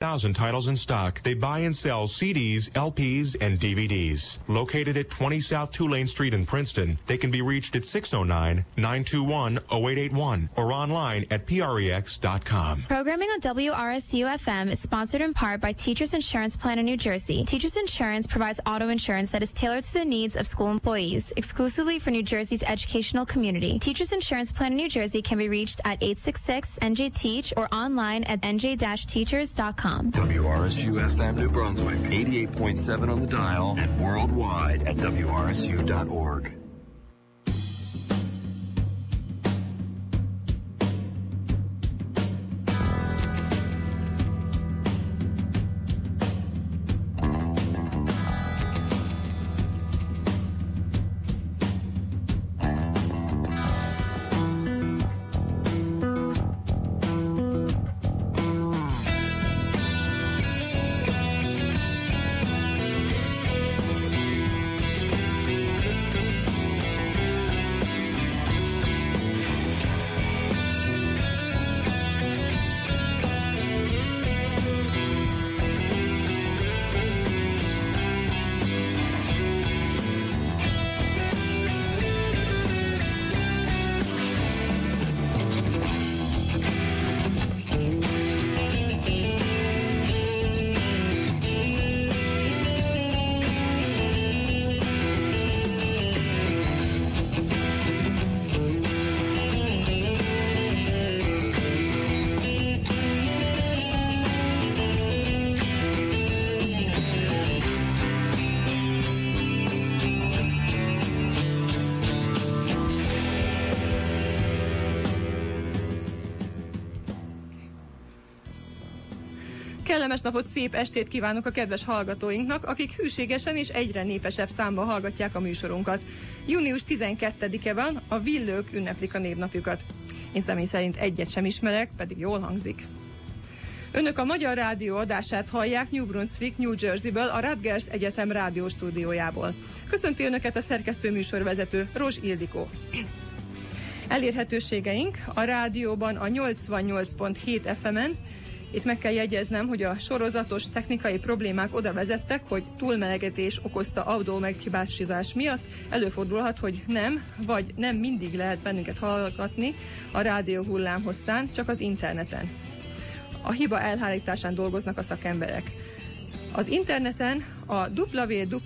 thousand titles in stock. They buy and sell CDs, LPs, and DVDs. Located at 20 South Tulane Street in Princeton, they can be reached at 609-921-0881 or online at prex.com. Programming on WRSU FM is sponsored in part by Teachers Insurance Plan in New Jersey. Teachers Insurance provides auto insurance that is tailored to the needs of school employees, exclusively for New Jersey's educational community. Teachers Insurance Plan in New Jersey can be reached at 866-NJ-TEACH or online at nj-teachers.com. WRSU FM New Brunswick, 88.7 on the dial and worldwide at WRSU.org. Kellemes napot, szép estét kívánok a kedves hallgatóinknak, akik hűségesen és egyre népesebb számba hallgatják a műsorunkat. Június 12-e van, a villők ünneplik a névnapjukat. Én személy szerint egyet sem ismerek, pedig jól hangzik. Önök a Magyar Rádió adását hallják New Brunswick, New Jersey-ből, a Rutgers Egyetem rádióstúdiójából. Köszönti Önöket a szerkesztő műsorvezető Rozs Ildikó. Elérhetőségeink a rádióban a 88.7 FM-en, itt meg kell jegyeznem, hogy a sorozatos technikai problémák oda vezettek, hogy túlmelegedés okozta autó meghibásítás miatt előfordulhat, hogy nem, vagy nem mindig lehet bennünket hallgatni a rádió hullám hosszán, csak az interneten. A hiba elhárításán dolgoznak a szakemberek. Az interneten a www.ny.com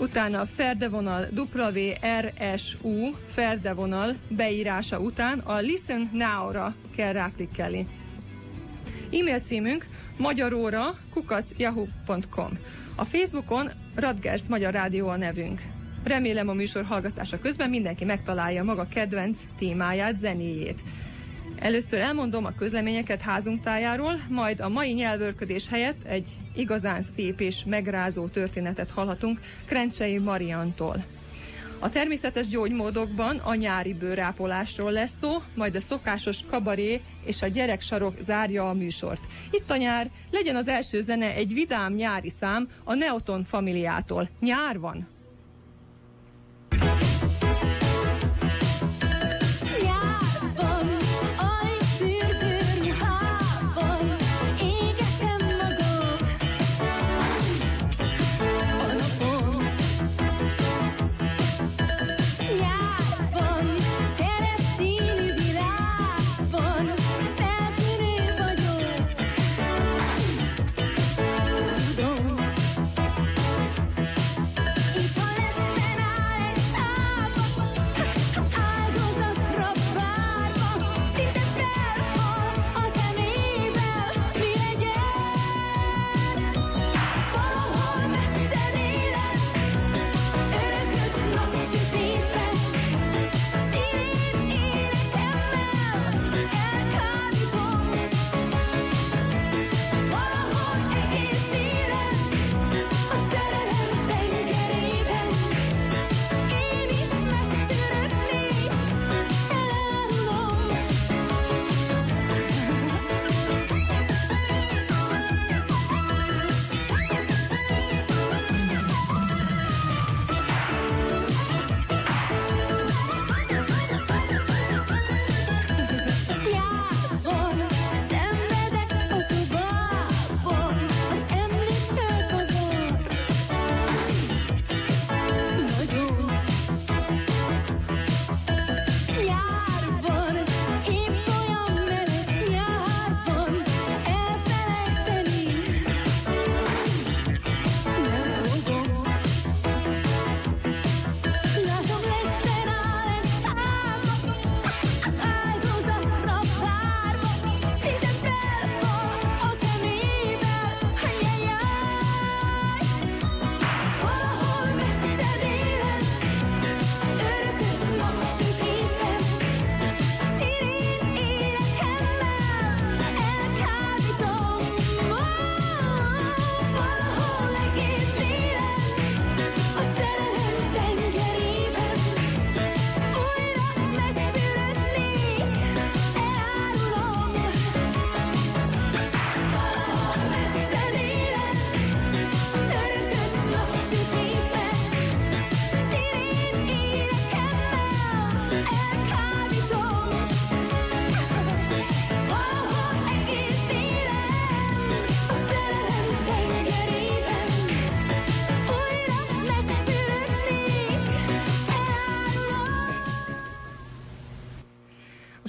utána ferdevonal WRSU ferdevonal beírása után a Listen Now-ra kell ráklikkelni. E-mail címünk magyaróra kukacyahoo.com. A Facebookon Radgers Magyar Rádió a nevünk. Remélem a műsor hallgatása közben mindenki megtalálja maga kedvenc témáját, zenéjét. Először elmondom a közleményeket házunk tájáról, majd a mai nyelvörködés helyett egy igazán szép és megrázó történetet hallhatunk Krencsei Mariantól. A természetes gyógymódokban a nyári bőrápolásról lesz szó, majd a szokásos kabaré és a gyereksarok zárja a műsort. Itt a nyár, legyen az első zene egy vidám nyári szám a Neoton familiától. Nyár van! És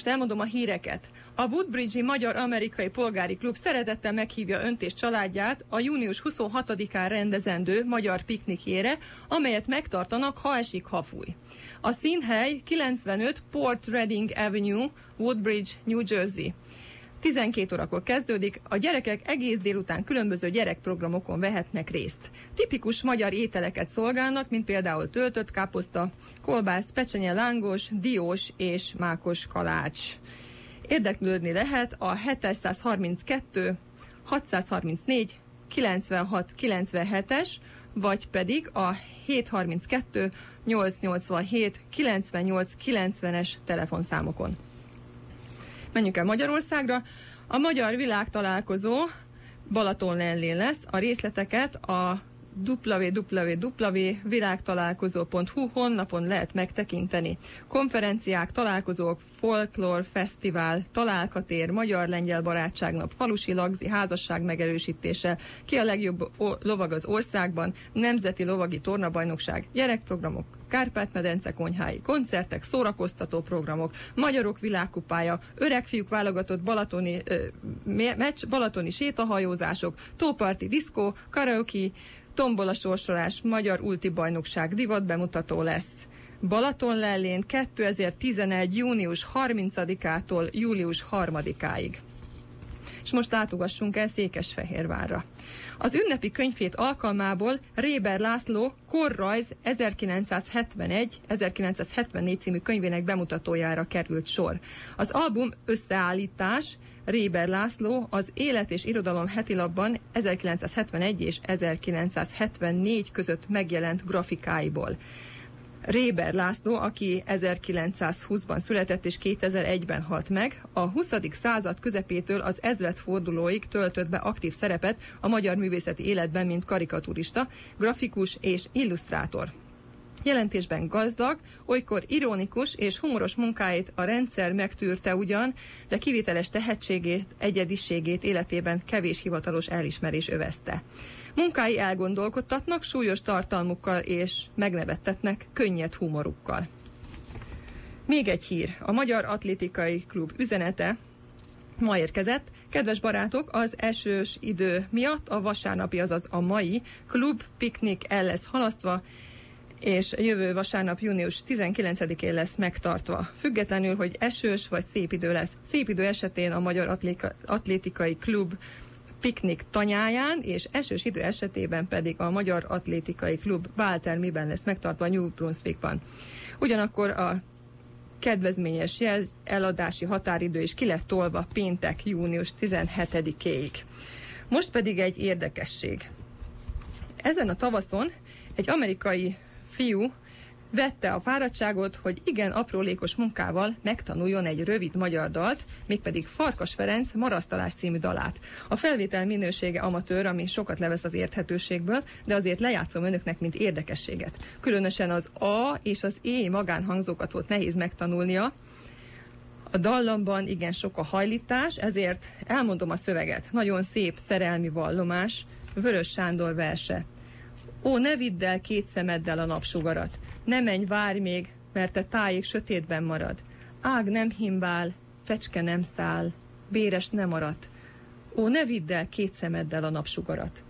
Most elmondom a híreket. A Woodbridge-i Magyar-Amerikai Polgári Klub szeretettel meghívja önt és családját a június 26-án rendezendő magyar piknikjére, amelyet megtartanak, ha esik, ha fúj. A színhely 95 Port Reading Avenue, Woodbridge, New Jersey. 12 órakor kezdődik, a gyerekek egész délután különböző gyerekprogramokon vehetnek részt. Tipikus magyar ételeket szolgálnak, mint például töltött káposzta, kolbász, pecsenye lángos, diós és mákos kalács. Érdeklődni lehet a 732 634 96 97-es, vagy pedig a 732 887 98 90-es telefonszámokon. Menjünk el Magyarországra. A Magyar Világtalálkozó Balatonlellén lesz. A részleteket a www.világtalálkozó.hu honlapon lehet megtekinteni. Konferenciák, találkozók, folklór, fesztivál, találkatér, magyar-lengyel barátságnap, falusi lagzi, házasság megerősítése, ki a legjobb lovag az országban, nemzeti lovagi tornabajnokság, gyerekprogramok, Kárpát-medence konyhái, koncertek, szórakoztató programok, Magyarok világkupája, öregfiúk válogatott balatoni ö, meccs, balatoni sétahajózások, tóparti diszkó, karaoke, tombola sorsolás, magyar ulti bajnokság divat bemutató lesz. Balatonlellén 2011. június 30-ától július 3-áig. És most látogassunk el Székesfehérvárra. Az ünnepi könyvét alkalmából Réber László Korrajz 1971-1974 című könyvének bemutatójára került sor. Az album összeállítás Réber László az Élet és Irodalom hetilapban 1971 és 1974 között megjelent grafikáiból. Réber László, aki 1920-ban született és 2001-ben halt meg, a 20. század közepétől az ezredfordulóig töltött be aktív szerepet a magyar művészeti életben, mint karikaturista, grafikus és illusztrátor. Jelentésben gazdag, olykor ironikus és humoros munkáit a rendszer megtűrte ugyan, de kivételes tehetségét, egyediségét életében kevés hivatalos elismerés övezte. Munkái elgondolkodtatnak súlyos tartalmukkal és megnevettetnek könnyed humorukkal. Még egy hír. A Magyar Atlétikai Klub üzenete ma érkezett. Kedves barátok, az esős idő miatt a vasárnapi, azaz a mai klub piknik el lesz halasztva, és jövő vasárnap június 19-én lesz megtartva. Függetlenül, hogy esős vagy szép idő lesz. Szép idő esetén a Magyar Atlétikai Klub piknik tanyáján, és esős idő esetében pedig a Magyar Atlétikai Klub Váltermiben lesz megtartva New Brunswickban. Ugyanakkor a kedvezményes jel eladási határidő is ki lett tolva péntek június 17-éig. Most pedig egy érdekesség. Ezen a tavaszon egy amerikai fiú vette a fáradtságot, hogy igen aprólékos munkával megtanuljon egy rövid magyar dalt, mégpedig Farkas Ferenc Marasztalás című dalát. A felvétel minősége amatőr, ami sokat levesz az érthetőségből, de azért lejátszom önöknek, mint érdekességet. Különösen az A és az E magánhangzókat volt nehéz megtanulnia, a dallamban igen sok a hajlítás, ezért elmondom a szöveget. Nagyon szép szerelmi vallomás, Vörös Sándor verse. Ó, ne vidd el két szemeddel a napsugarat, ne menj, várj még, mert te tájék sötétben marad. Ág nem himbál, fecske nem száll, béres nem maradt. Ó, ne vidd el két szemeddel a napsugarat.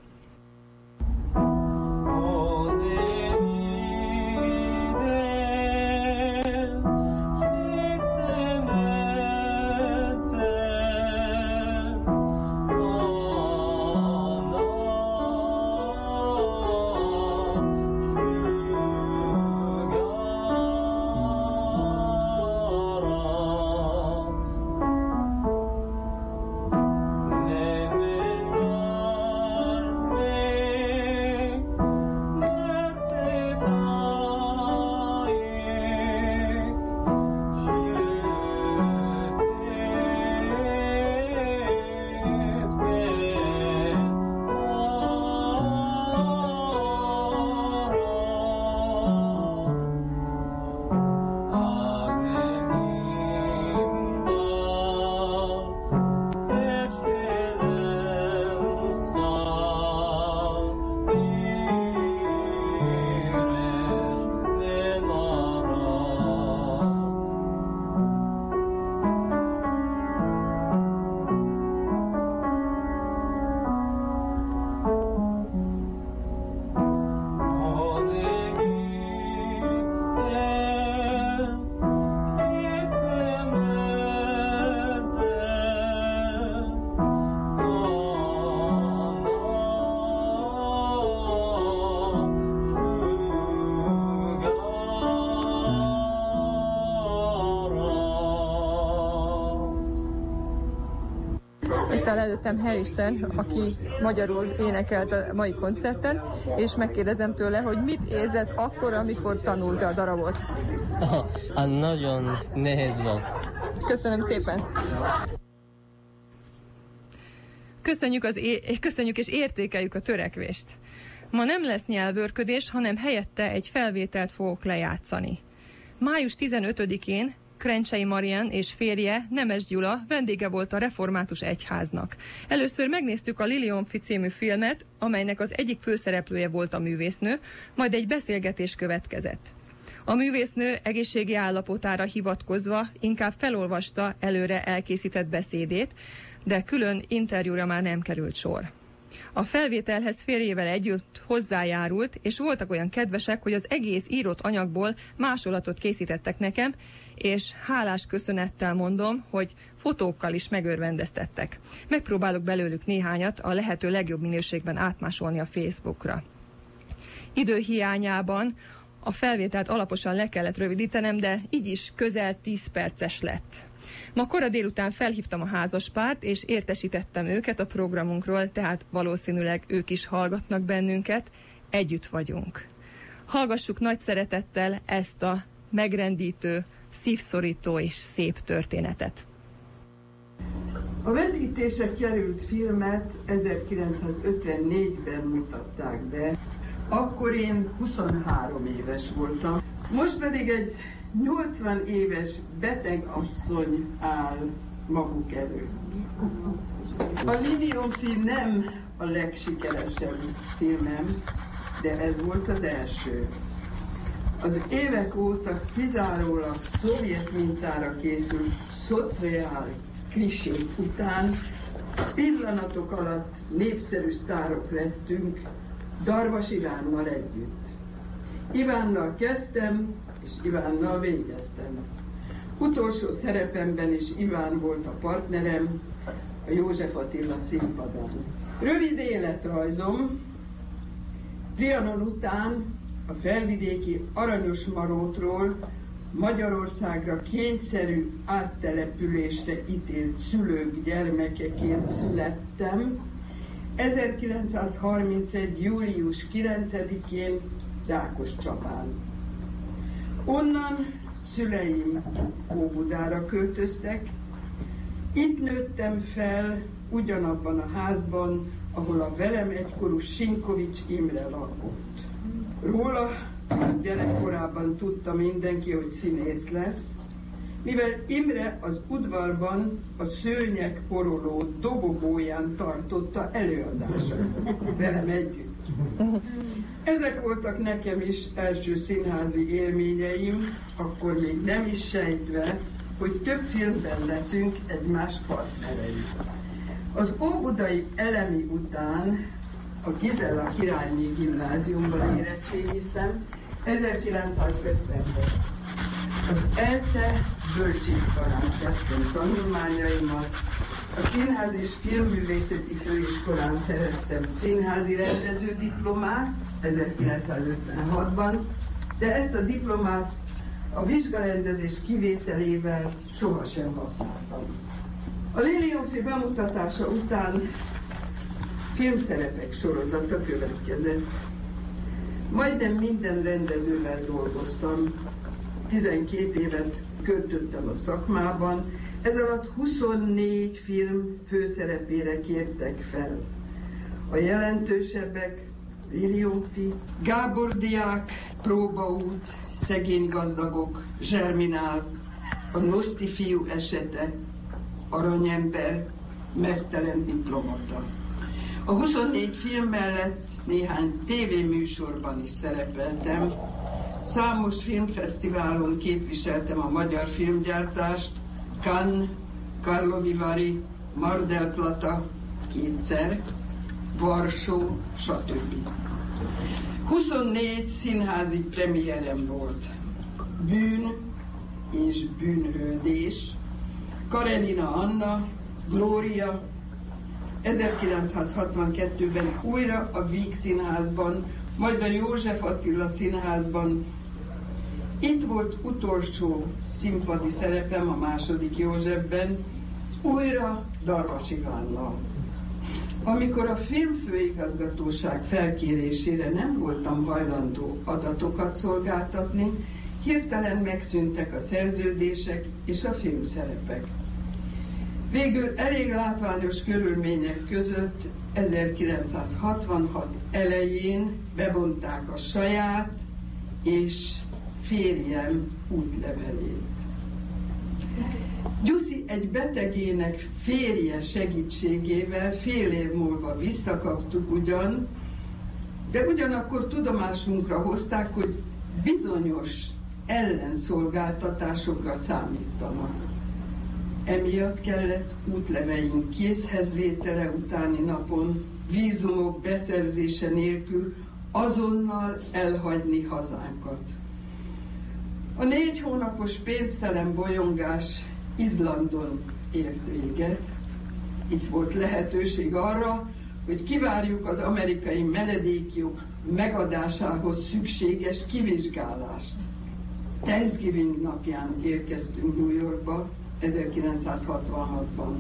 Előttem Heristen, aki magyarul énekelt a mai koncerten, és megkérdezem tőle, hogy mit érzett akkor, amikor tanulta a darabot. Ah, nagyon nehéz volt. Köszönöm szépen! Köszönjük, az é- köszönjük és értékeljük a törekvést. Ma nem lesz nyelvőrködés, hanem helyette egy felvételt fogok lejátszani. Május 15-én Krencsei Marian és férje, Nemes Gyula vendége volt a Református Egyháznak. Először megnéztük a Liliomfi című filmet, amelynek az egyik főszereplője volt a művésznő, majd egy beszélgetés következett. A művésznő egészségi állapotára hivatkozva inkább felolvasta előre elkészített beszédét, de külön interjúra már nem került sor. A felvételhez férjével együtt hozzájárult, és voltak olyan kedvesek, hogy az egész írott anyagból másolatot készítettek nekem, és hálás köszönettel mondom, hogy fotókkal is megörvendeztettek. Megpróbálok belőlük néhányat a lehető legjobb minőségben átmásolni a Facebookra. Időhiányában a felvételt alaposan le kellett rövidítenem, de így is közel 10 perces lett. Ma kora délután felhívtam a házaspárt, és értesítettem őket a programunkról, tehát valószínűleg ők is hallgatnak bennünket. Együtt vagyunk. Hallgassuk nagy szeretettel ezt a megrendítő, szívszorító és szép történetet. A vetítésre került filmet 1954-ben mutatták be. Akkor én 23 éves voltam. Most pedig egy 80 éves beteg asszony áll maguk előtt. A Liliomfi nem a legsikeresebb filmem, de ez volt az első. Az évek óta kizárólag szovjet mintára készült szociál klisék után pillanatok alatt népszerű sztárok lettünk, Darvas Ivánnal együtt. Ivánnal kezdtem, és Ivánnal végeztem. Utolsó szerepemben is Iván volt a partnerem, a József Attila színpadán. Rövid életrajzom, Trianon után a felvidéki Aranyos Marótról Magyarországra kényszerű áttelepülésre ítélt szülők gyermekeként születtem. 1931. július 9-én Rákos Csapán. Onnan szüleim Óbudára költöztek. Itt nőttem fel, ugyanabban a házban, ahol a velem egykorú Sinkovics Imre lakott. Róla gyerekkorában tudta mindenki, hogy színész lesz, mivel Imre az udvarban a szőnyek poroló dobogóján tartotta előadását velem együtt. Ezek voltak nekem is első színházi élményeim, akkor még nem is sejtve, hogy több filmben leszünk egymás partnerei. Az óbudai elemi után a Gizella Királyi Gimnáziumban érettségiztem 1950-ben. Az ELTE bölcsészkarán kezdtem tanulmányaimat, a Színház és Filmművészeti Főiskolán szereztem színházi rendező diplomát 1956-ban, de ezt a diplomát a vizsgarendezés kivételével sohasem használtam. A Liliomfi bemutatása után filmszerepek sorozata következett. Majdnem minden rendezővel dolgoztam, 12 évet költöttem a szakmában, ez alatt 24 film főszerepére kértek fel. A jelentősebbek Liliomfi, Gábor Diák, Próbaút, Szegény gazdagok, Zserminál, a Noszti fiú esete, Aranyember, Mesztelen diplomata. A 24 film mellett néhány tévéműsorban is szerepeltem. Számos filmfesztiválon képviseltem a magyar filmgyártást, Cannes, Karlovy Vary, Mar del Plata kétszer, Varsó, stb. 24 színházi premierem volt. Bűn és bűnhődés, Karenina Anna, Glória, 1962-ben újra a Víg Színházban, majd a József Attila Színházban. Itt volt utolsó színpadi szerepem a második Józsefben, Újra Darvas Ivánnal. Amikor a filmfőigazgatóság felkérésére nem voltam hajlandó adatokat szolgáltatni, hirtelen megszűntek a szerződések és a filmszerepek. Végül elég látványos körülmények között 1966 elején bevonták a saját és férjem útlevelét. Gyuszi egy betegének férje segítségével fél év múlva visszakaptuk ugyan, de ugyanakkor tudomásunkra hozták, hogy bizonyos ellenszolgáltatásokra számítanak. Emiatt kellett útleveink készhezvétele utáni napon, vízumok beszerzése nélkül azonnal elhagyni hazánkat. A négy hónapos pénztelen bolyongás Izlandon ért véget. Itt volt lehetőség arra, hogy kivárjuk az amerikai menedékjog megadásához szükséges kivizsgálást. Thanksgiving napján érkeztünk New Yorkba 1966-ban.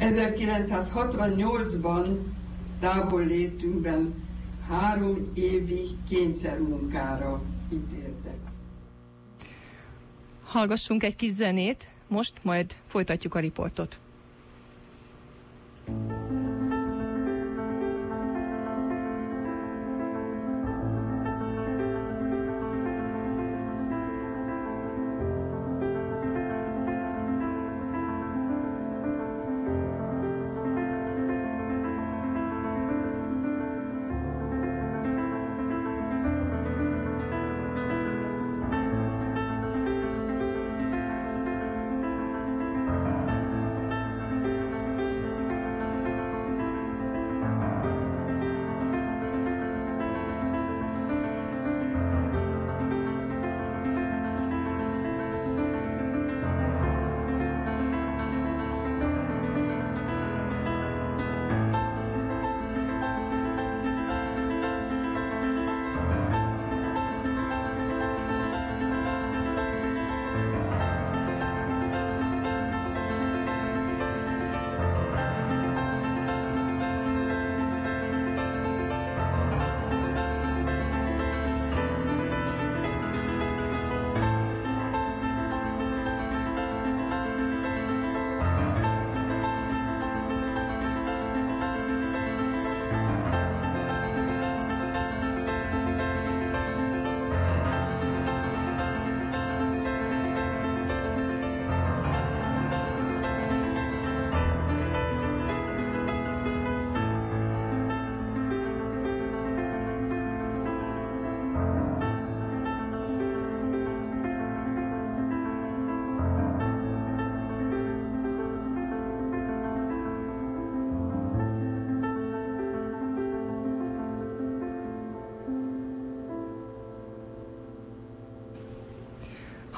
1968-ban távol létünkben három évi kényszermunkára ítéltek. Hallgassunk egy kis zenét, most majd folytatjuk a riportot.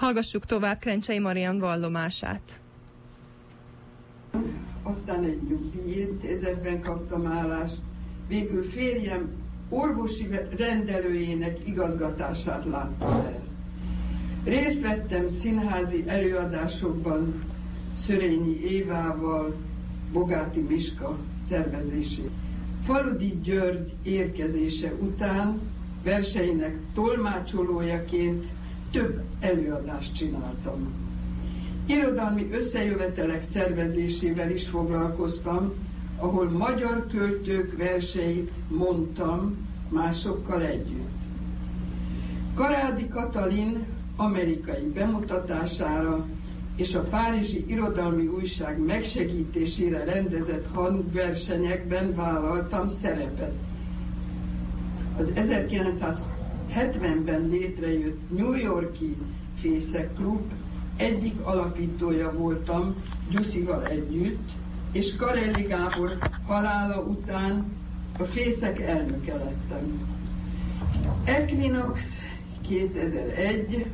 Hallgassuk tovább Krencsei Marian vallomását. Aztán egy nyugdíjintézetben kaptam állást. Végül férjem orvosi rendelőjének igazgatását láttam el. Részt vettem színházi előadásokban Szörényi Évával, Bogáti Miska szervezését. Faludi György érkezése után verseinek tolmácsolójaként több előadást csináltam. Irodalmi összejövetelek szervezésével is foglalkoztam, ahol magyar költők verseit mondtam másokkal együtt. Karádi Katalin amerikai bemutatására és a Párizsi Irodalmi Újság megsegítésére rendezett hangversenyekben vállaltam szerepet. Az 1900 70-ben létrejött New Yorki Fészek Klub egyik alapítója voltam Gyuszival együtt, és Kareli Gábor halála után a Fészek elnöke lettem. Equinox 2001,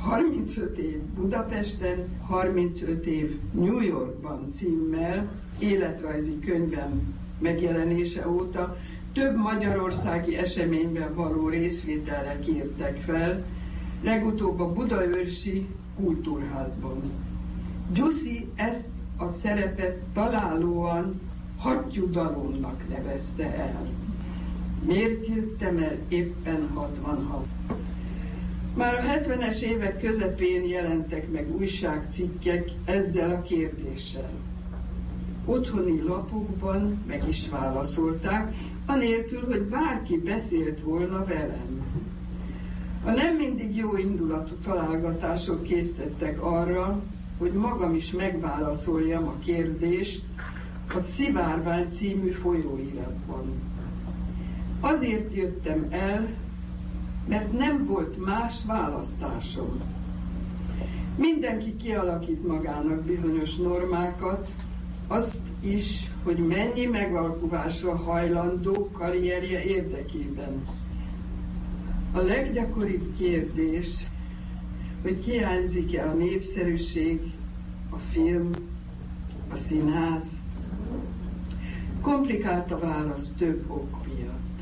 35 év Budapesten, 35 év New Yorkban címmel életrajzi könyvem megjelenése óta több magyarországi eseményben való részvételre kértek fel, legutóbb a Budaörsi Kultúrházban. Gyuszi ezt a szerepet találóan hattyúdalomnak nevezte el. Miért jöttem el éppen 66? Már a 70-es évek közepén jelentek meg újságcikkek ezzel a kérdéssel. Otthoni lapokban meg is válaszolták, anélkül, hogy bárki beszélt volna velem. A nem mindig jó indulatú találgatások készítettek arra, hogy magam is megválaszoljam a kérdést a Szivárvány című folyóiratban. Azért jöttem el, mert nem volt más választásom. Mindenki kialakít magának bizonyos normákat, azt is, hogy mennyi megalkuvásra hajlandó karrierje érdekében. A leggyakoribb kérdés, hogy hiányzik-e a népszerűség, a film, a színház. Komplikált a válasz több ok miatt.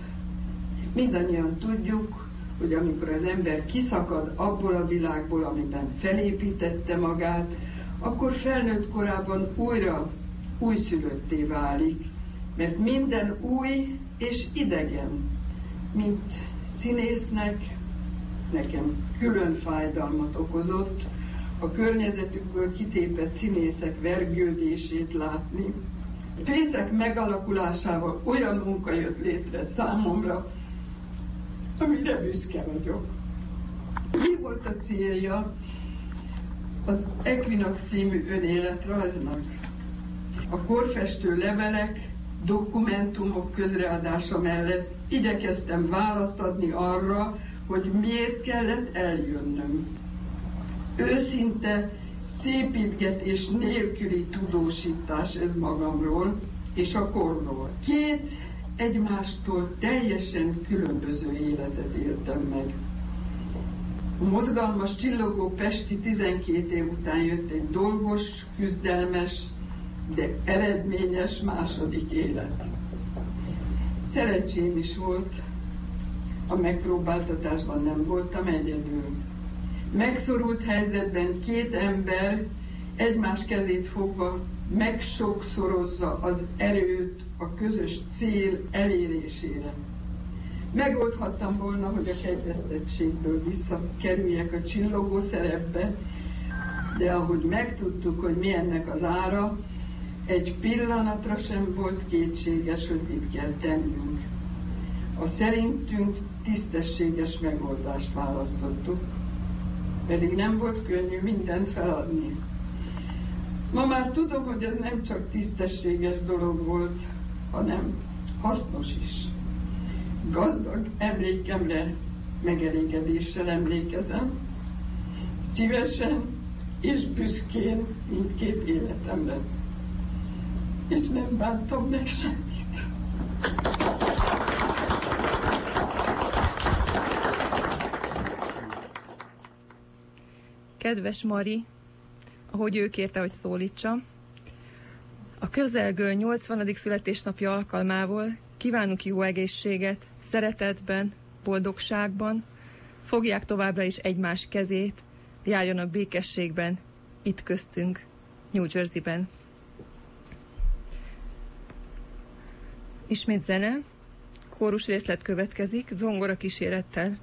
Mindannyian tudjuk, hogy amikor az ember kiszakad abból a világból, amiben felépítette magát, akkor felnőtt korában újra újszülötté válik, mert minden új és idegen, mint színésznek, nekem külön fájdalmat okozott, a környezetükből kitépett színészek vergődését látni. Fészek megalakulásával olyan munka jött létre számomra, amire büszke vagyok. Mi volt a célja az Equinox című önéletrajznak? A korfestő levelek, dokumentumok közreadása mellett igyekeztem választ adni arra, hogy miért kellett eljönnöm. Őszinte, szépítgetés nélküli tudósítás ez magamról és a korról. Két egymástól teljesen különböző életet éltem meg. A mozgalmas, csillogó Pesti 12 év után jött egy dolgos, küzdelmes, de eredményes második élet. Szerencsém is volt, a megpróbáltatásban nem voltam egyedül. Megszorult helyzetben két ember egymás kezét fogva megsokszorozza az erőt a közös cél elérésére. Megoldhattam volna, hogy a kegyvesztettségből visszakerüljek a csillogó szerepbe, de ahogy megtudtuk, hogy mi ennek az ára, egy pillanatra sem volt kétséges, hogy mit kell tennünk. A szerintünk tisztességes megoldást választottuk, pedig nem volt könnyű mindent feladni. Ma már tudom, hogy ez nem csak tisztességes dolog volt, hanem hasznos is. Gazdag emlékemre megelégedéssel emlékezem, szívesen és büszkén mindkét életemben. És nem bántam meg semmit. Kedves Mari, ahogy ő kérte, hogy szólítsa, a közelgő 80. születésnapja alkalmával kívánunk jó egészséget, szeretetben, boldogságban, fogják továbbra is egymás kezét, járjanak békességben, itt köztünk, New Jersey-ben. Ismét zene, kórus részlet következik, zongora kísérettel.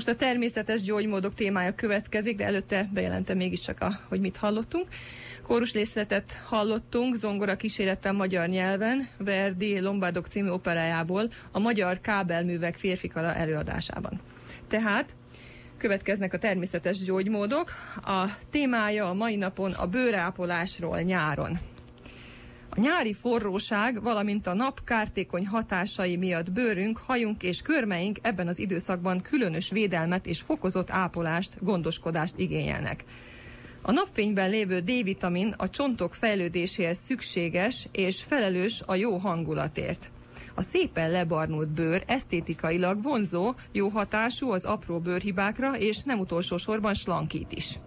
Most a természetes gyógymódok témája következik, de előtte bejelentem mégiscsak, a, hogy mit hallottunk. Kórusrészletet hallottunk zongora kísérettel magyar nyelven, Verdi Lombardok című operájából a magyar kábelművek férfikara előadásában. Tehát következnek a természetes gyógymódok. A témája a mai napon a bőrápolásról nyáron. A nyári forróság, valamint a nap kártékony hatásai miatt bőrünk, hajunk és körmeink ebben az időszakban különös védelmet és fokozott ápolást, gondoskodást igényelnek. A napfényben lévő D-vitamin a csontok fejlődéséhez szükséges és felelős a jó hangulatért. A szépen lebarnult bőr esztétikailag vonzó, jó hatású az apró bőrhibákra, és nem utolsó sorban slankít is.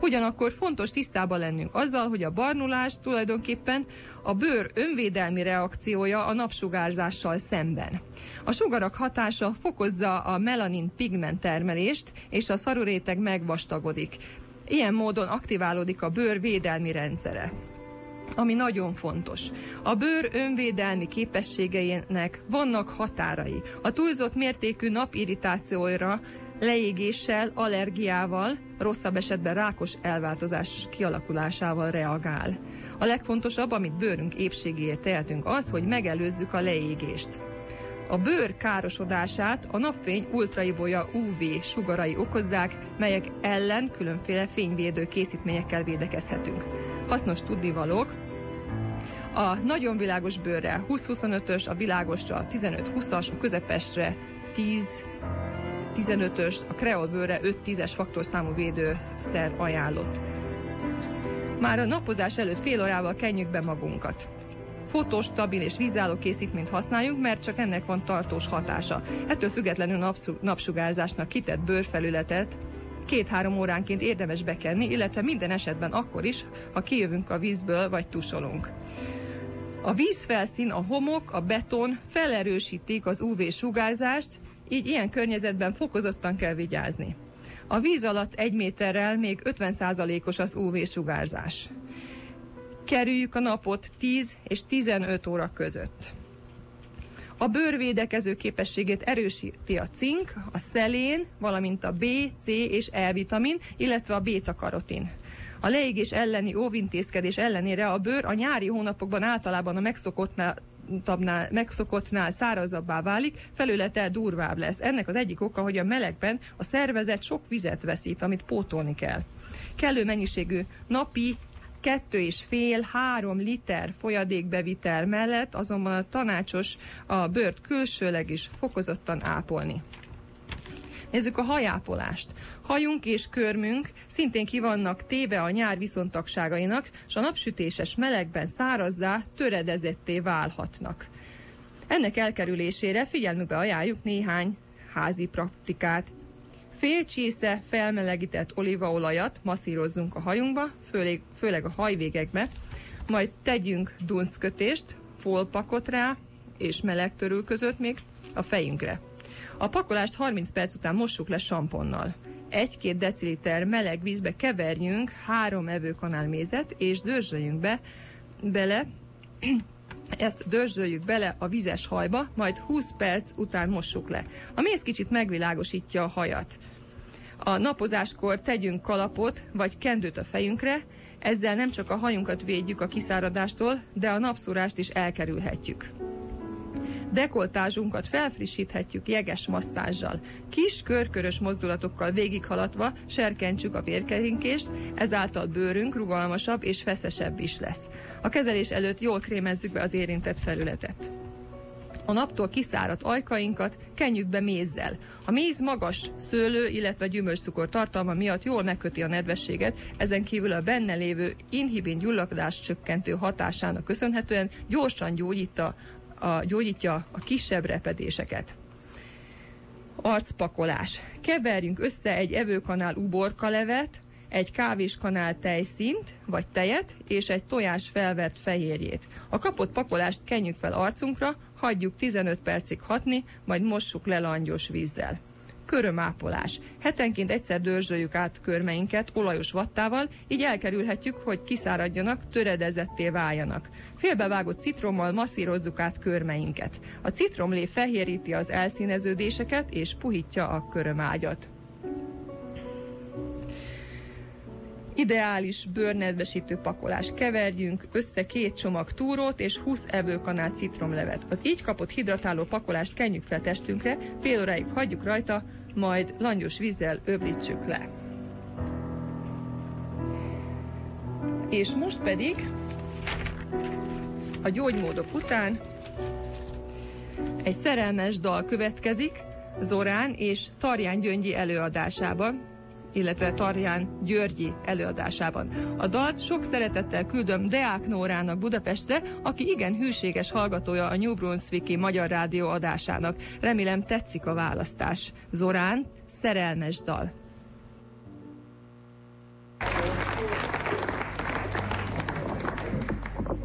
Ugyanakkor fontos tisztában lennünk azzal, hogy a barnulás tulajdonképpen a bőr önvédelmi reakciója a napsugárzással szemben. A sugarak hatása fokozza a melanin pigment termelést, és a szaruréteg megvastagodik. Ilyen módon aktiválódik a bőr védelmi rendszere ami nagyon fontos. A bőr önvédelmi képességeinek vannak határai. A túlzott mértékű napirritációra leégéssel, allergiával, rosszabb esetben rákos elváltozás kialakulásával reagál. A legfontosabb, amit bőrünk épségéért tehetünk az, hogy megelőzzük a leégést. A bőr károsodását a napfény ultraibolya UV sugarai okozzák, melyek ellen különféle fényvédő készítményekkel védekezhetünk. Hasznos tudnivalók, a nagyon világos bőrre 20-25-ös, a világosra 15-20-as, a közepesre 10 15-ös, a kreol bőrre 5-10-es faktorszámú védőszer ajánlott. Már a napozás előtt fél órával kenjük be magunkat. Fotós, stabil és vízálló készítményt használjunk, mert csak ennek van tartós hatása. Ettől függetlenül napsugárzásnak kitett bőrfelületet két-három óránként érdemes bekenni, illetve minden esetben akkor is, ha kijövünk a vízből vagy tusolunk. A vízfelszín, a homok, a beton felerősítik az UV-sugárzást, így ilyen környezetben fokozottan kell vigyázni. A víz alatt egy méterrel még 50%-os az UV-sugárzás. Kerüljük a napot 10 és 15 óra között. A bőr védekező képességét erősíti a cink, a szelén, valamint a B, C és E vitamin, illetve a beta-karotin. A leégés elleni óvintézkedés ellenére a bőr a nyári hónapokban általában a megszokottnál megszokottnál, megszokottnál szárazabbá válik, felülete durvább lesz. Ennek az egyik oka, hogy a melegben a szervezet sok vizet veszít, amit pótolni kell. Kellő mennyiségű napi kettő és fél, három liter folyadékbevitel mellett azonban a tanácsos a bőrt külsőleg is fokozottan ápolni. Nézzük a hajápolást. Hajunk és körmünk szintén kivannak téve a nyár viszontagságainak, és a napsütéses melegben szárazzá, töredezetté válhatnak. Ennek elkerülésére figyelmükbe ajánljuk néhány házi praktikát. Fél csésze felmelegített olívaolajat masszírozzunk a hajunkba, főleg, főleg a hajvégekbe, majd tegyünk dunszkötést, folpakot rá, és meleg törül között még a fejünkre. A pakolást 30 perc után mossuk le samponnal. 1-2 deciliter meleg vízbe keverjünk három evőkanál mézet, és dörzsöljünk be bele, ezt dörzsöljük bele a vizes hajba, majd 20 perc után mossuk le. A méz kicsit megvilágosítja a hajat. A napozáskor tegyünk kalapot vagy kendőt a fejünkre, ezzel nem csak a hajunkat védjük a kiszáradástól, de a napszúrást is elkerülhetjük. Dekoltázsunkat felfrissíthetjük jeges masszázsal. Kis körkörös mozdulatokkal végighaladva serkentsük a vérkerinkést, ezáltal bőrünk rugalmasabb és feszesebb is lesz. A kezelés előtt jól krémezzük be az érintett felületet. A naptól kiszáradt ajkainkat kenjük be mézzel. A méz magas szőlő, illetve gyümölcscukor tartalma miatt jól megköti a nedvességet, ezen kívül a benne lévő inhibin gyulladás csökkentő hatásának köszönhetően gyorsan gyógyítja a, gyógyítja a kisebb repedéseket. Arcpakolás. Keverjünk össze egy evőkanál uborkalevet, egy kávéskanál tejszint, vagy tejet, és egy tojás felvert fehérjét. A kapott pakolást kenjük fel arcunkra, hagyjuk 15 percig hatni, majd mossuk le langyos vízzel. Körömápolás. Hetenként egyszer dörzsöljük át körmeinket olajos vattával, így elkerülhetjük, hogy kiszáradjanak, töredezetté váljanak. Félbevágott citrommal masszírozzuk át körmeinket. A citromlé fehéríti az elszíneződéseket és puhítja a körömágyat. Ideális bőrnedvesítő pakolás. Keverjünk össze két csomag túrót és 20 evőkanál citromlevet. Az így kapott hidratáló pakolást kenjük fel testünkre, fél óráig hagyjuk rajta, majd langyos vízzel öblítsük le. És most pedig a gyógymódok után egy szerelmes dal következik Zorán és Tarján Gyöngyi előadásában, illetve Tarján Györgyi előadásában. A dalt sok szeretettel küldöm Deák Nórának Budapestre, aki igen hűséges hallgatója a New Brunswicki Magyar Rádió adásának. Remélem tetszik a választás. Zorán, szerelmes dal.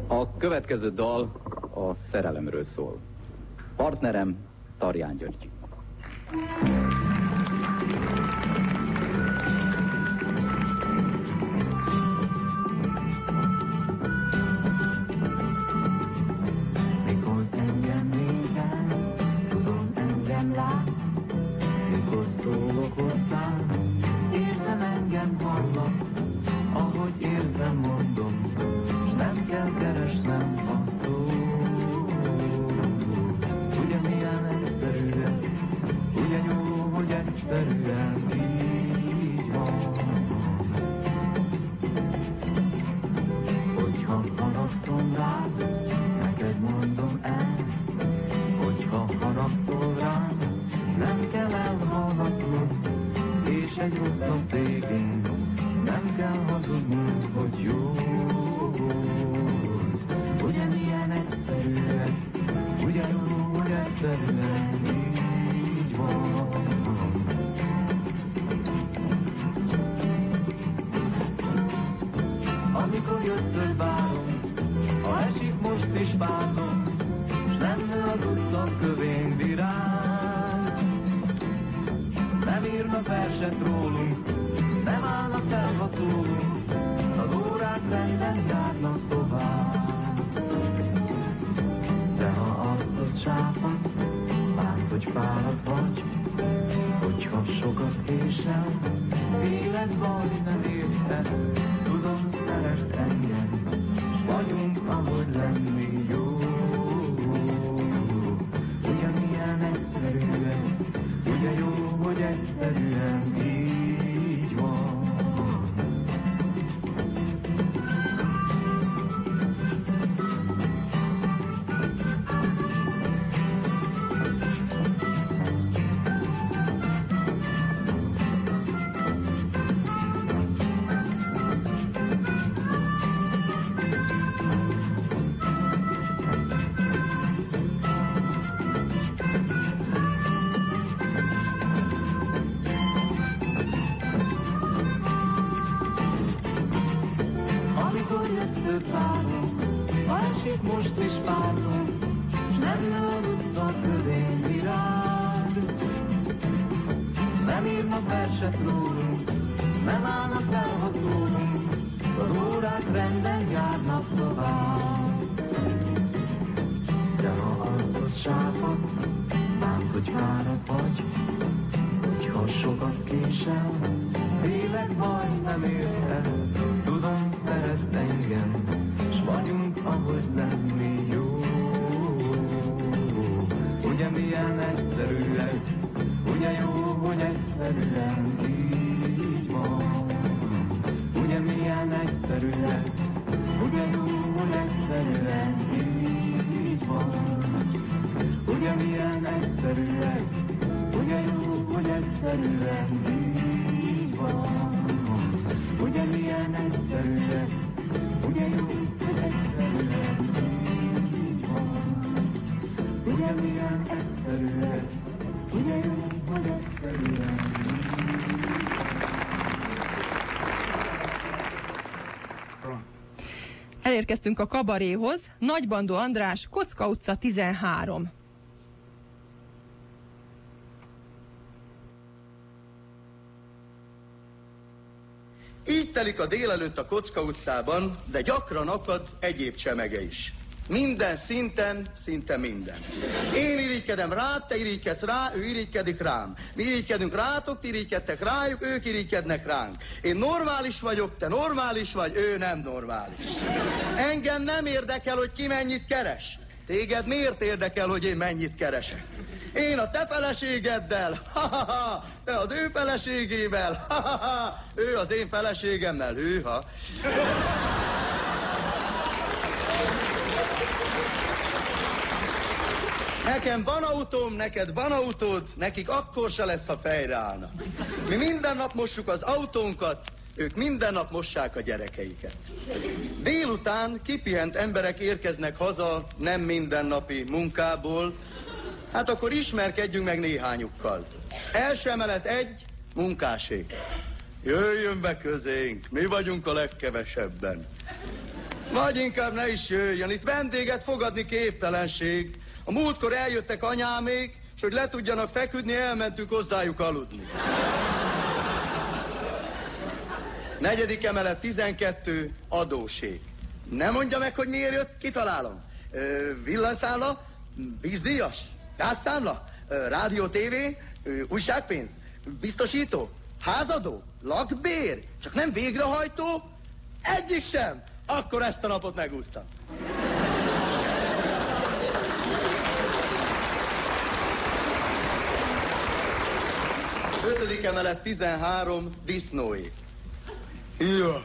A következő dal a szerelemről szól. Partnerem Tarján György. egy rosszabb végén, nem kell hazudnunk, hogy jó volt. Ugyanilyen egyszerű ez, ugyanúgy egyszerűen így van. Amikor jöttél bárom, ha esik most is bátom, s lenne az utca kövén virág. Nem írna verset róla, Sokat késem, véletbaj nem értem, tudom szeretem. Sokat késem, évek majd nem értem, elérkeztünk a kabaréhoz. Nagybandó András, Kocka utca 13. Így telik a délelőtt a Kocka utcában, de gyakran akad egyéb csemege is. Minden szinten, szinte minden. Én irigykedem rá, te irigykedsz rá, ő irigykedik rám. Mi irigykedünk rátok, ti irigykedtek rájuk, ők irigykednek ránk. Én normális vagyok, te normális vagy, ő nem normális. Engem nem érdekel, hogy ki mennyit keres. Téged miért érdekel, hogy én mennyit keresek? Én a te feleségeddel, ha-ha-ha, te az ő feleségével, ha-ha-ha, ő az én feleségemmel, hűha. Nekem van autóm, neked van autód, nekik akkor se lesz, ha fejreállnak. Mi minden nap mossuk az autónkat, ők minden nap mossák a gyerekeiket. Délután kipihent emberek érkeznek haza nem mindennapi munkából, hát akkor ismerkedjünk meg néhányukkal. Első emelet egy, munkáség. Jöjjön be közénk, mi vagyunk a legkevesebben. Vagy inkább ne is jöjjön, itt vendéget fogadni képtelenség. A múltkor eljöttek anyámék, és hogy le tudjanak feküdni, elmentünk hozzájuk aludni. Negyedik emelet 12, adóség. Nem mondja meg, hogy miért jött, kitalálom. Ö, villanyszámla, vízdíjas, gázszámla, rádió, tévé, újságpénz, biztosító, házadó, lakbér, csak nem végrehajtó, egyik sem. Akkor ezt a napot megúsztam. Ötödik emelet 13, disznóé. Ja,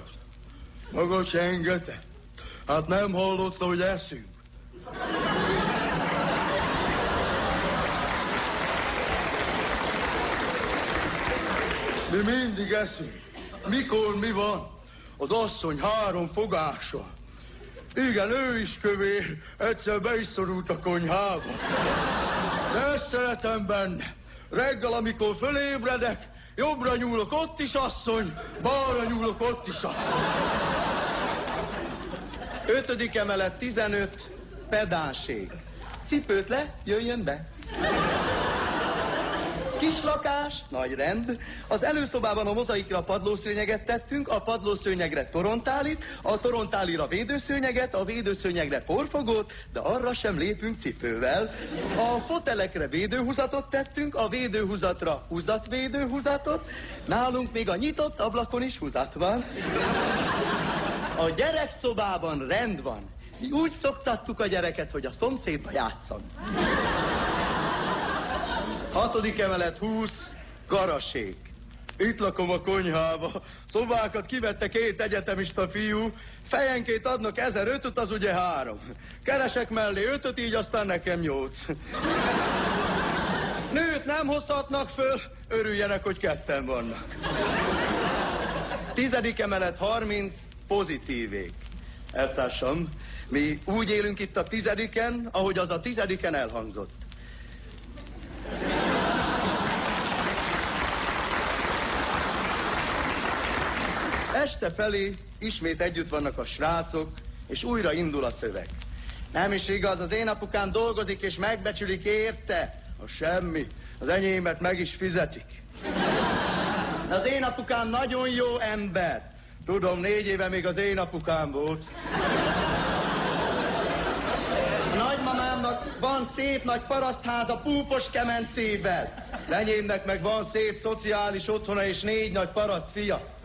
maga csengete. Hát nem hallotta, hogy eszünk. Mi mindig eszünk. Mikor mi van? Az asszony három fogása. Igen, ő is kövér, egyszer be is szorult a konyhába. De ezt szeretem benne. Reggel, amikor fölébredek, jobbra nyúlok, ott is asszony, balra nyúlok, ott is asszony. Ötödik emelet 15, pedánség. Cipőt le, jöjjön be. Kis lakás, nagy rend. Az előszobában a mozaikra padlószőnyeget tettünk, a padlószőnyegre torontálit, a torontálira védőszőnyeget, a védőszőnyegre porfogót, de arra sem lépünk cipővel. A fotelekre védőhúzatot tettünk, a védőhúzatra húzatvédőhúzatot, nálunk még a nyitott ablakon is húzat van. A gyerekszobában rend van. Mi úgy szoktattuk a gyereket, hogy a szomszédba játszon. Hatodik emelet 20, garasék. Itt lakom a konyhába. Szobákat kivette két egyetemista fiú, fejenként adnak ezer ötöt, az ugye három. Keresek mellé ötöt, így aztán nekem nyolc. Nőt nem hozhatnak föl, örüljenek, hogy ketten vannak. Tizedik emelet 30, pozitívék. Eltársam, mi úgy élünk itt a tizediken, ahogy az a tizediken elhangzott. Este felé ismét együtt vannak a srácok, és újra indul a szöveg. Nem is igaz, az én apukám dolgozik és megbecsülik érte. A semmi, az enyémet meg is fizetik. Az én apukám nagyon jó ember. Tudom, négy éve még az én apukám volt. Nagymamámnak van szép nagy parasztháza púpos kemencével. Lenyémnek meg van szép szociális otthona és négy nagy paraszt fia.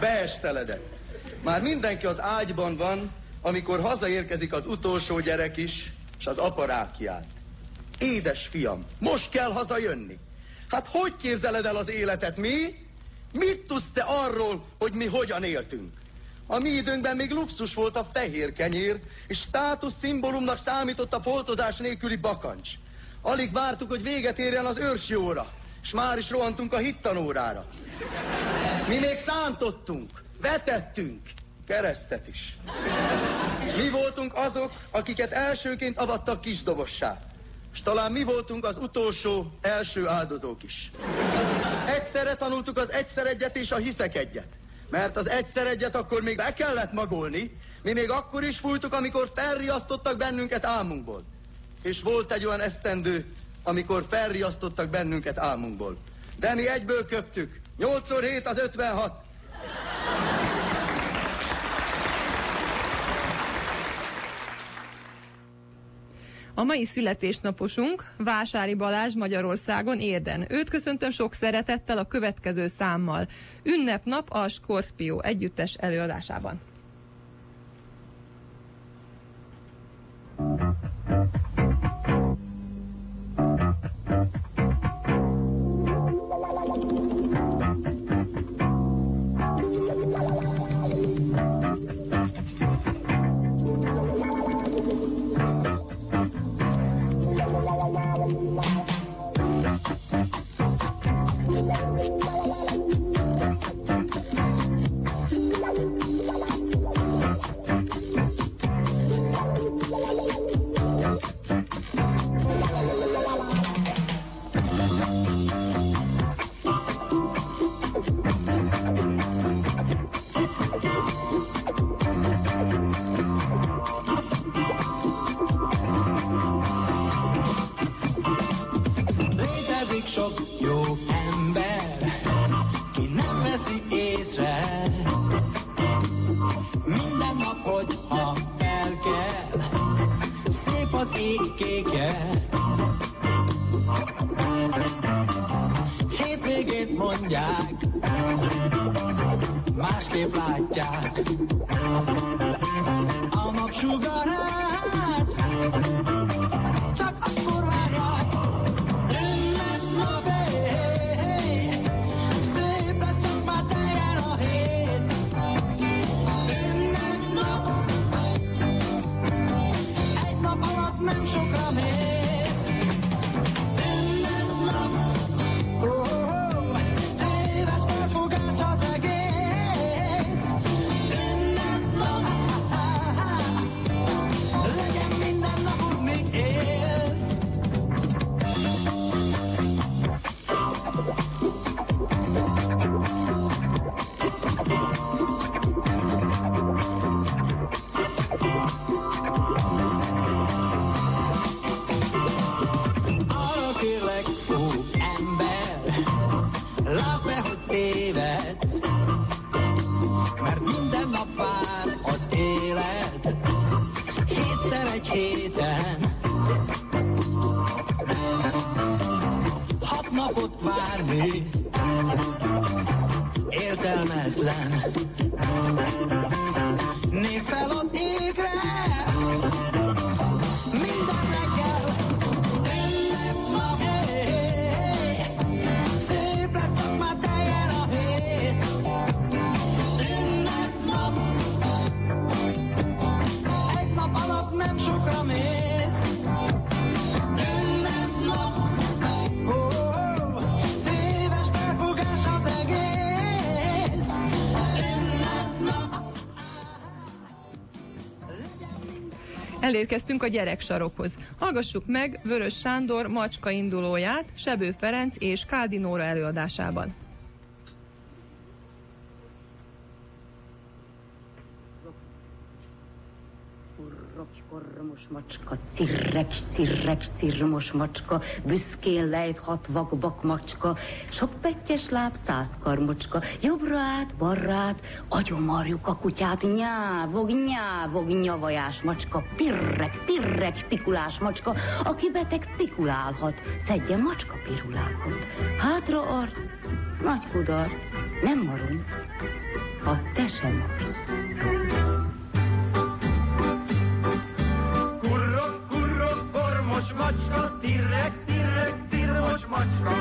Beesteledett. Már mindenki az ágyban van, amikor hazaérkezik az utolsó gyerek is, és az aparákját. Édes fiam, most kell hazajönni. Hát hogy képzeled el az életet, mi? Mit tudsz te arról, hogy mi hogyan éltünk? A mi időnkben még luxus volt a fehér kenyér, és státusz szimbólumnak számított a poltozás nélküli bakancs. Alig vártuk, hogy véget érjen az őrsjóra, és már is rohantunk a hittanórára. Mi még szántottunk, vetettünk, keresztet is. Mi voltunk azok, akiket elsőként avattak kisdobossá. És talán mi voltunk az utolsó, első áldozók is. Egyszerre tanultuk az egyszer egyet és a hiszek egyet. Mert az egyszer egyet akkor még be kellett magolni, mi még akkor is fújtuk, amikor felriasztottak bennünket álmunkból. És volt egy olyan esztendő, amikor felriasztottak bennünket álmunkból. De mi egyből köptük, 8 x 7 az 56. A mai születésnaposunk Vásári Balázs Magyarországon Érden. Őt köszöntöm sok szeretettel a következő számmal. Ünnepnap a Skorpió együttes előadásában. Létezik Thank you. Az ég kéke. Hétvégét mondják, másképp látják. Elérkeztünk a gyereksarokhoz. Hallgassuk meg Vörös Sándor macska indulóját Sebő Ferenc és Kádi Nóra előadásában. Macska, cirrek, cirrek, cirmos macska, büszkén lejt hat vakbak macska, sok pettyes láb, száz karmocska, jobbra át, balra át, agyomarjuk a kutyát, nyávog, nyávog, nyavajás macska, pirrek, pirrek, pikulás macska, aki beteg pikulálhat, szedje macska pirulákat. Hátra arc, nagy kudarc, nem marunk, ha te sem marsz. Kormos macska, cirrek, cirrek, cirmos macska.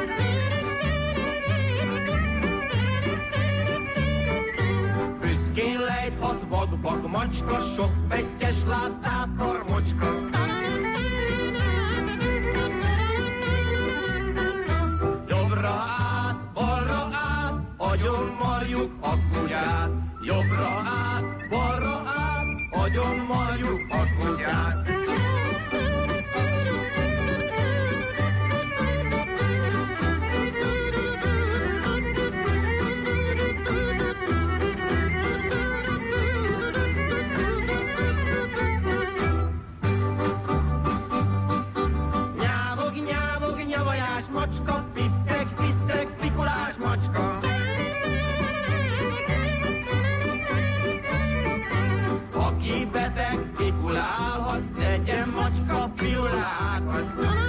Büszkén lejt hat vadbak macska, sok pettyes láb, száz karmocska. Jobbra át, balra át, agyon marjuk a kutyát. Jobbra át, balra át, agyon marjuk a kutyát. Thank you.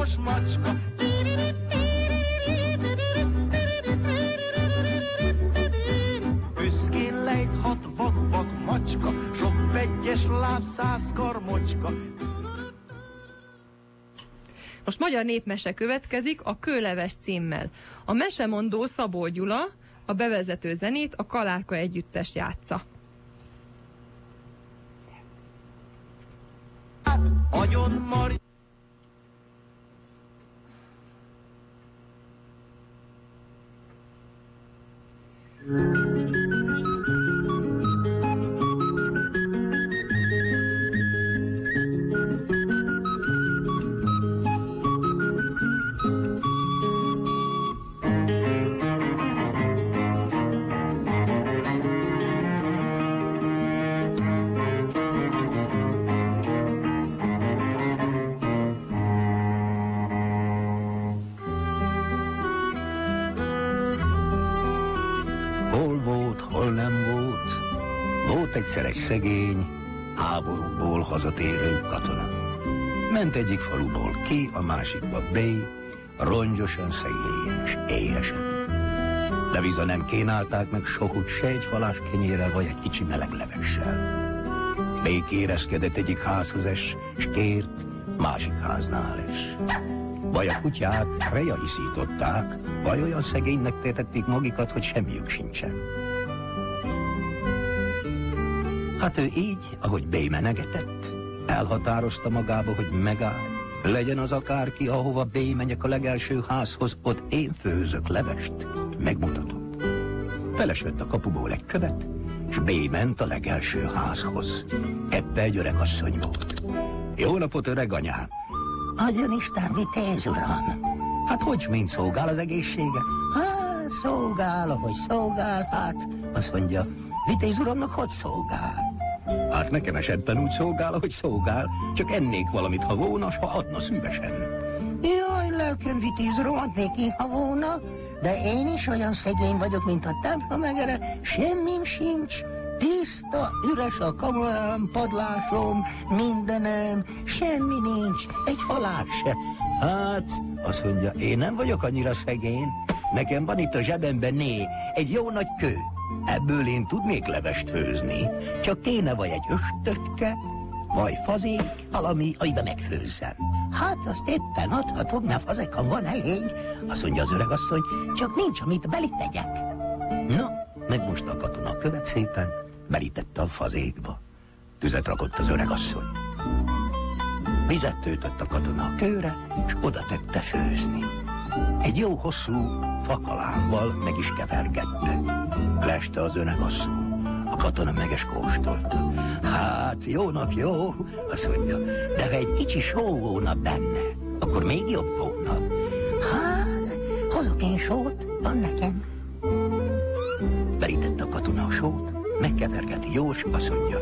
piros macska. Büszkén lejt hat vakvak macska, sok begyes láb száz karmocska. Most magyar népmese következik a Kőleves címmel. A mesemondó Szabó Gyula a bevezető zenét a Kaláka együttes játsza. Hát, agyon Mari... Hol egyszer egy szegény, háborúból hazatérő katona. Ment egyik faluból ki, a másikba bé, rongyosan szegény és éhesen. De viza nem kénálták meg sohut se egy falás kenyérrel, vagy egy kicsi meleg levessel. Bé kérezkedett egyik házhoz es, és kért másik háznál is. Vagy a kutyát reja iszították, vagy olyan szegénynek tétették magukat, hogy semmiük sincsen. Hát ő így, ahogy bémenegetett, elhatározta magába, hogy megáll, legyen az akárki, ahova bémenjek a legelső házhoz, ott én főzök levest, megmutatom. Feles vett a kapuból egy követ, és bément a legelső házhoz. Ebbe egy öreg asszony volt. Jó napot, öreg anyám! Adjon Isten vitéz, uram! Hát hogy mint szolgál az egészsége? Hát, szolgál, ahogy szolgál, hát, azt mondja, vitéz uramnak hogy szolgál? Hát nekem esetben úgy szolgál, ahogy szolgál, csak ennék valamit, ha volna, s ha adna szívesen. Jaj, lelkem vitéz uram, adnék én, ha volna, de én is olyan szegény vagyok, mint a templom megere, semmim sincs, tiszta, üres a kamarám, padlásom, mindenem, semmi nincs, egy falás se. Hát, azt mondja, én nem vagyok annyira szegény, nekem van itt a zsebemben né, egy jó nagy kő. Ebből én tudnék levest főzni, csak kéne vagy egy östöcske, vagy fazék, valami, amiben megfőzzem. Hát azt éppen adhatok, mert fazekam van elég. Azt mondja az öreg asszony, Csak nincs, amit belit tegyek. na, megmosta a katona követ szépen, belítette a fazékba. Tüzet rakott az öreg asszony. Vizet töltött a katona a kőre, és oda tette főzni. Egy jó hosszú fakalámmal meg is kevergette. Leste az öreg asszony. A katona meges. Hát, jónak jó, azt mondja, de ha egy kicsi só volna benne, akkor még jobb volna. Hát, hozok én sót, van nekem. Belítette a katona a sót, megkevergeti jól, és azt mondja,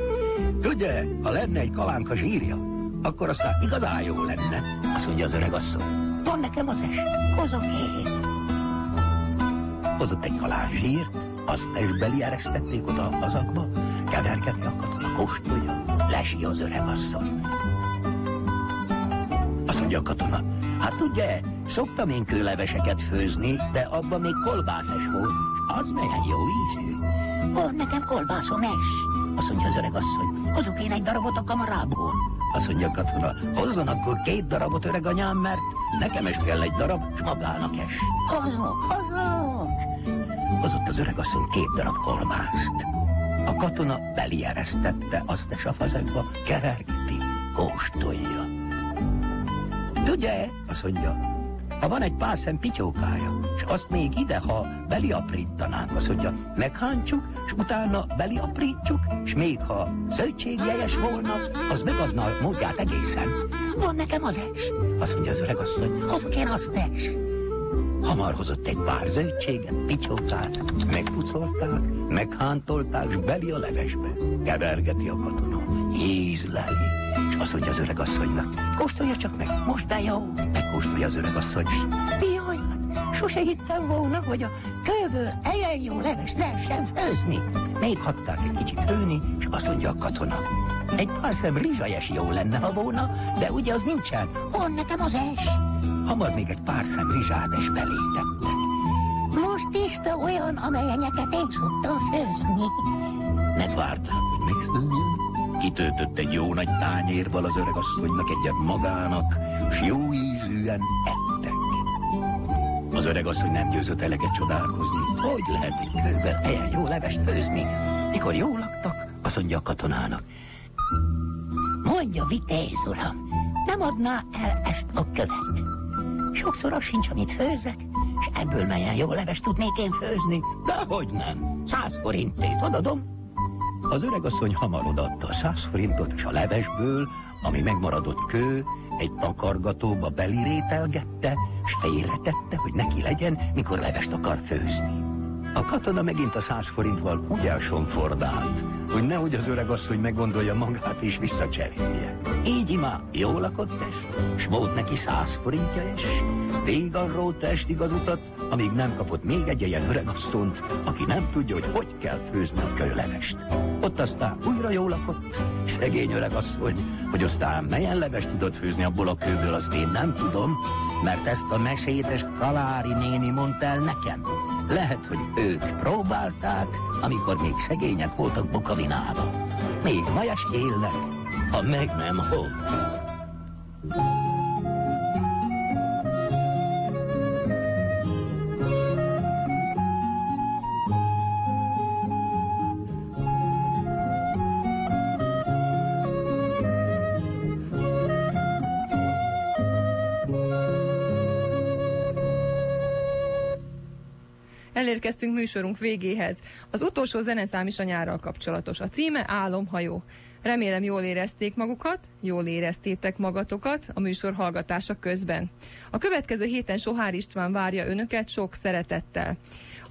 tudja, ha lenne egy kalánka zsírja, akkor aztán igazán jó lenne. Azt mondja az öreg asszony. Van nekem az est, hozok én. Hozott egy kalán zsírt, azt testbeli eresztették oda a fazakba, kevergeti a katona, kóstolja, lesi az öreg asszony. Azt mondja a katona, hát tudja, szoktam én kőleveseket főzni, de abban még kolbászes volt, és az melyen jó ízű. Van nekem kolbászom es. Azt mondja az öreg asszony, Hozok én egy darabot a kamarából. azt mondja a katona, hozzon akkor két darabot, öreg anyám, mert nekem is kell egy darab, s magának es. Hozok, hozok. Hozott az öreg asszony két darab kolbászt. A katona belieresztette azt a fazekba, kevergeti, kóstolja. Tudja -e, azt mondja, ha van egy pár szem pityókája, és azt még ide, ha beliaprítanánk, azt mondja, meghántsuk, és utána beliaprítsuk, és még ha zöldségjeles volna, az megadna a módját egészen. Van nekem az es. Azt mondja az öreg asszony, Hozok én azt es. Hamar hozott egy pár zöldséget, picsókát, megpucolták, meghántolták, s beli a levesbe. Kevergeti a katona, ízleli, és azt mondja az öreg asszonynak, kóstolja csak meg, most de jó. Megkóstolja az öreg asszony, Jaj, hát sose hittem volna, hogy a kőből ilyen jó leves lehessen főzni. még hagyták egy kicsit főni, és azt mondja a katona, egy pár szem rizsajes jó lenne, ha volna, de ugye az nincsen. Van nekem az es. Hamar még egy pár szem rizsát is belétettek. Most tiszta olyan, amelyenyeket én szoktam főzni. Megvárták, hogy megfőjön, kitöltött egy jó nagy tányérval az öreg asszonynak egyet magának, s jó ízűen ettek. Az öreg asszony nem győzött eleget csodálkozni. Hogy lehet egy kőben ilyen jó levest főzni? Mikor jól laktak, azt mondja a katonának. Mondja, vitéz uram, nem adná el ezt a követ? Sokszor az sincs, amit főzek, és ebből melyen jó levest tudnék én főzni. Dehogy nem, száz forintét odadom. Az öreg asszony hamar odaadta a száz forintot, és a levesből, ami megmaradott kő, egy takargatóba belirételgette, s félretette, hogy neki legyen, mikor levest akar főzni. A katona megint a száz forintval úgy elsomfordált, hogy nehogy az öreg asszony meggondolja magát és visszacserélje. Így imá jól lakott es, s volt neki száz forintja is, végan rótta estig az utat, amíg nem kapott még egy ilyen öreg asszonyt, aki nem tudja, hogy hogy kell főzni a kőlevest. Ott aztán újra jól lakott, szegény öreg asszony, hogy aztán melyen levest tudott főzni abból a kőből, azt én nem tudom, mert ezt a mesétes Kalári néni mondta el nekem. Lehet, hogy ők próbálták, amikor még szegények voltak Bukavinában. Még ma élnek, ha meg nem volt. Elérkeztünk műsorunk végéhez. Az utolsó zeneszám is a nyárral kapcsolatos. A címe Álomhajó. Remélem jól érezték magukat, jól éreztétek magatokat a műsor hallgatása közben. A következő héten Sohár István várja önöket sok szeretettel.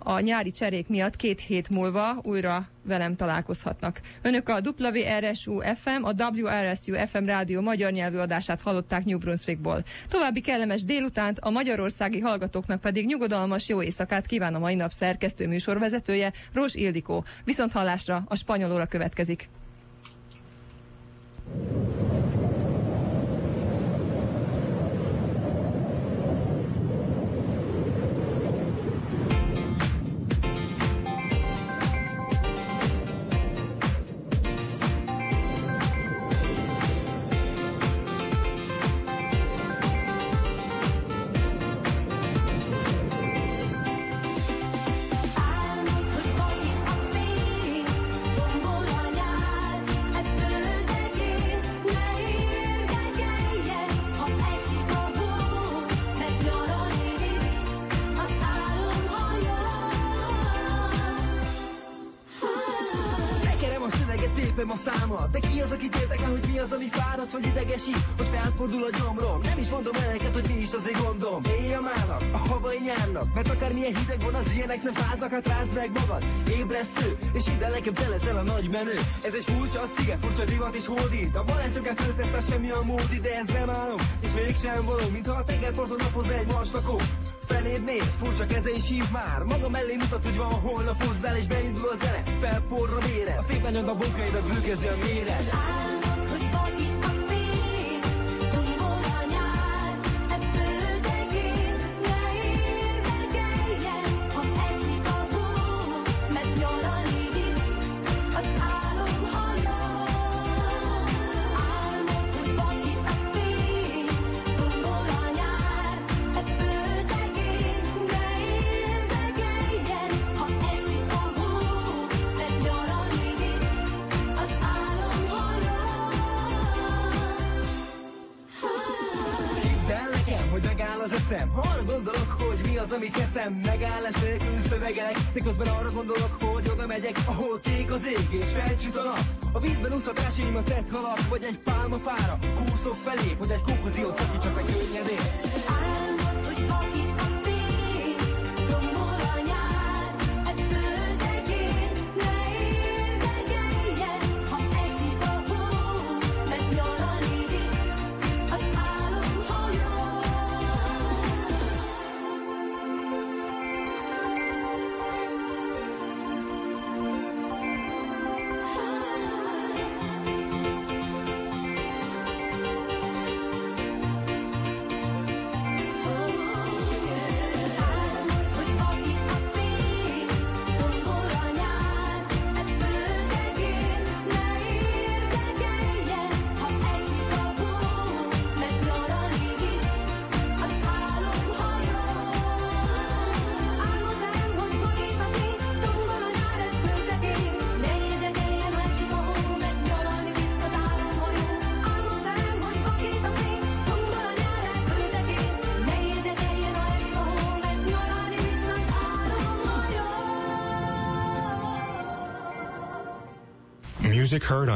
A nyári cserék miatt két hét múlva újra velem találkozhatnak. Önök a WRSU FM, a WRSU FM rádió magyar nyelvű adását hallották New Brunswickból. További kellemes délutánt, a magyarországi hallgatóknak pedig nyugodalmas jó éjszakát kíván a mai nap szerkesztő műsorvezetője, Rós Ildikó. Viszont hallásra a spanyol óra következik. Akármilyen hideg van, az ilyenek nem fáznak Hát rázd meg magad, ébresztő És hidd el nekem, te leszel a nagy menő Ez egy furcsa sziget, furcsa divat és hódít A balázsok elföltetsz, az semmi a módi De ez nem álom, és mégsem való Mintha a tengerparton napozna egy maslakó Feléd néz, furcsa keze is hív már Maga mellé mutat, hogy van holnap hozzál És beindul a zene, felporra vére A szépen nyomd a bőkezzi a méret amit eszem Megállás nélkül szövegelek. De közben arra gondolok, hogy oda megyek Ahol kék az ég és felcsüt a nap. A vízben úszhatásaimat tett halak Vagy egy pálmafára. Kúszok felé, hogy egy konklúziót szakítsak a könnyedén Music heard on